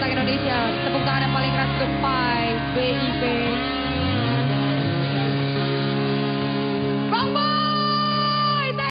Kota Indonesia. Tepuk tangan yang paling keras untuk PAI BIP.